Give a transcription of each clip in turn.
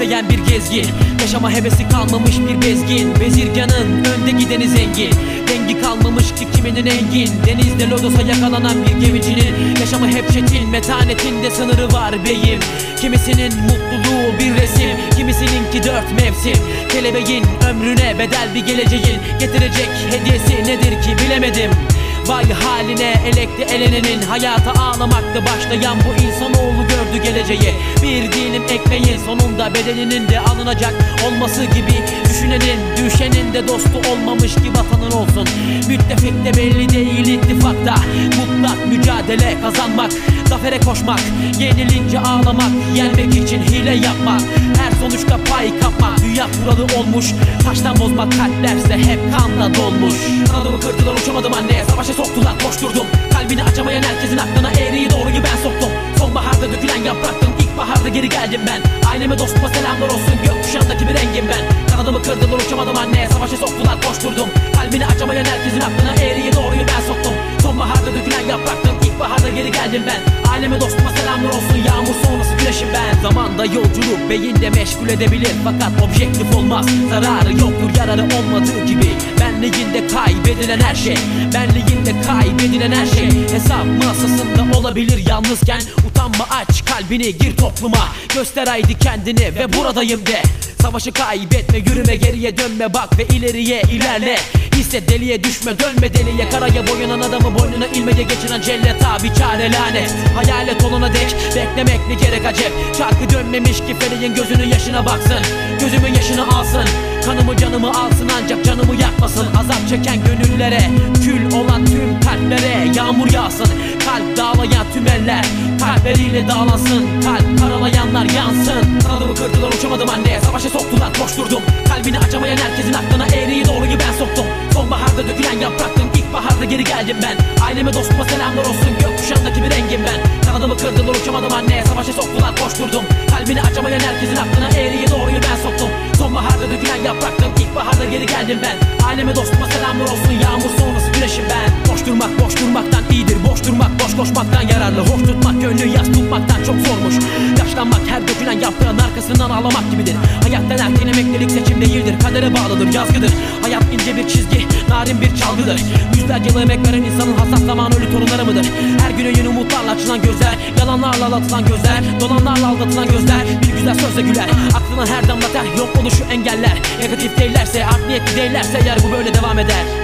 isteyen bir gezgin. Yaşama hevesi kalmamış bir bezgin. Bezirganın önde gideni zengin. Dengi kalmamış ki kiminin engin. Denizde lodosa yakalanan bir gemicinin. Yaşamı hep çetin metanetinde sınırı var beyim. Kimisinin mutluluğu bir resim. Kimisininki dört mevsim. Kelebeğin ömrüne bedel bir geleceğin. Getirecek hediyesi nedir ki bilemedim Vay haline elekti elenenin Hayata ağlamakta başlayan bu insanoğlu gördü geleceği. Bir dilim ekmeğin sonunda bedelinin de alınacak olması gibi Düşünenin düşenin de dostu olmamış ki vatanın olsun. Müttefik de belli değil ittifakta Mutlak mücadele kazanmak Zafere koşmak Yenilince ağlamak Yenmek için hile yapmak sonuçta pay kapmak Dünya kuralı olmuş. Taştan bozmak kalplerse hep kanla dolmuş. Kanadımı kırdılar uçamadım anne. Savaşa soktular koşturdum. Kalbini açamayan herkesin aklına eğriyi doğruyu ben soktum. Sonbaharda dökülen yapraktım İlkbaharda geri geldim ben. Aileme dostuma selamlar olsun. Gökkuşağındaki bir rengim ben. Kanadımı kırdılar uçamadım anne. Savaşa soktular koşturdum. Kalbini açamayan herkesin aklına eğriyi doğruyu ben soktum. Sonbaharda dökülen yapraktım İlkbaharda geri geldim ben. Aileme dostuma selamlar olsun Ben. Zamanda yolculuk beyinde meşgul edebilir. Fakat objektif olmaz. Zararı yoktur yararı olmadığı gibi. Benliğinde kaybedilen her şey. Benliğinde kaybedilen her şey. Hesap masasında olabilir yalnızken. Utanma aç kalbini gir topluma. Göster haydi kendini ve buradayım de Savaşı kaybetme yürüme geriye dönme bak ve ileriye ilerle. Hisset deliye düşme dönme deliye. Karaya boyanan adamı boynuna ilmece geçiren cellet abi çare lanet. Hayalet olana dek beklemek ne gerek acep? Çarkı dönmemiş ki feleğin gözünün yaşına baksın. Gözümün yaşını alsın. Kanımı canımı alsın ancak canımı yakmasın. Azap çeken gönüllere Kül olan tüm kalplere Yağmur yağsın. Kalp dağlayan tüm eller Kalpleriyle dağlansın. Kalp karalayanlar yansın. Kanadımı kırdılar uçamadım anne. Savaşa soktular koşturdum. Kalbini açamayan herkesin aklına eğriyi doğruyu ben soktum. Sonbaharda dökülen yapraktım İlkbaharda geri geldim ben. Aileme dostuma selamlar olsun Gökkuşağındaki bir rengim ben. Kanadımı kırdılar uçamadım anne. Savaşa soktular koşturdum. Kalbini açamayan herkesin aklına eğriyi doğruyu ben soktum. Sonbaharda dökülen yapraktım İlkbaharda geri geldim ben. Aileme dostuma selamlar olsun. Yağmur sonrası güneşim ben. Boş durmak boş durmaktan iyidir koşmaktan yararlı. Hoş tutmak gönlü yaz tutmaktan çok zormuş. Yaşlanmak her dökülen yaprağın arkasından ağlamak gibidir. Hayattan erken emeklilik seçim değildir. Kadere bağlıdır yazgıdır. Hayat ince bir çizgi narin bir çalgıdır. Yüzlerce yıl emek veren insanın hassas zaman ölü torunları mıdır? Her güne yeni umutlarla açılan gözler Yalanlarla aldatılan gözler Dolanlarla aldatılan gözler. Bir güzel sözle güler Aklına her damla ter. Yok oluşu engeller Negatif değillerse art niyetli değillerse eğer bu böyle devam eder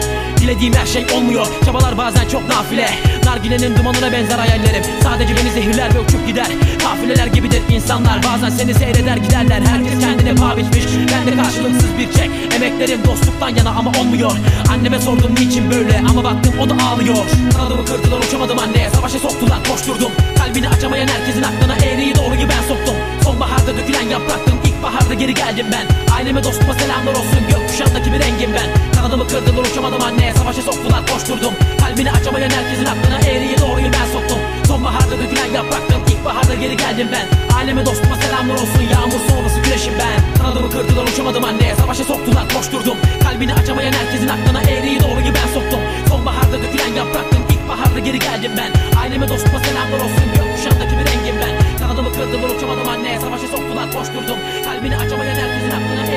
Dilediğim her şey olmuyor. Çabalar bazen çok nafile. Nargilenin dumanına benzer hayallerim. Sadece beni zehirler ve uçup gider. Kafileler gibidir insanlar. Bazen seni seyreder giderler. Herkes kendine paha biçmiş. Ben de karşılıksız bir çek. Emeklerim dostluktan yana ama olmuyor. Anneme sordum niçin böyle? Ama baktım o da ağlıyor. Kanadımı kırdılar uçamadım anne Savaşa soktular koşturdum. Kalbini açamayan herkesin aklına eğriyi doğruyu ben soktum. Sonbaharda dökülen yapraktım İlkbaharda geri geldim ben. Aileme dostuma selamlar olsun. Gökkuşağındaki bir rengim ben. Kanadımı kırdılar geri geldim ben. Aileme dostuma selamlar olsun. Yağmur sonrası güneşim ben. Kanadımı kırdılar uçamadım anne Savaşa soktular koşturdum. Kalbini acamayan herkesin aklına eğriyi doğruyu ben soktum. Sonbaharda dökülen yapraktım İlkbaharda geri geldim ben. Aileme dostuma selamlar olsun. Gökkuşağındaki bir rengim ben. Kanadımı kırdılar uçamadım anne Savaşa soktular koşturdum. Kalbini acamayan herkesin aklına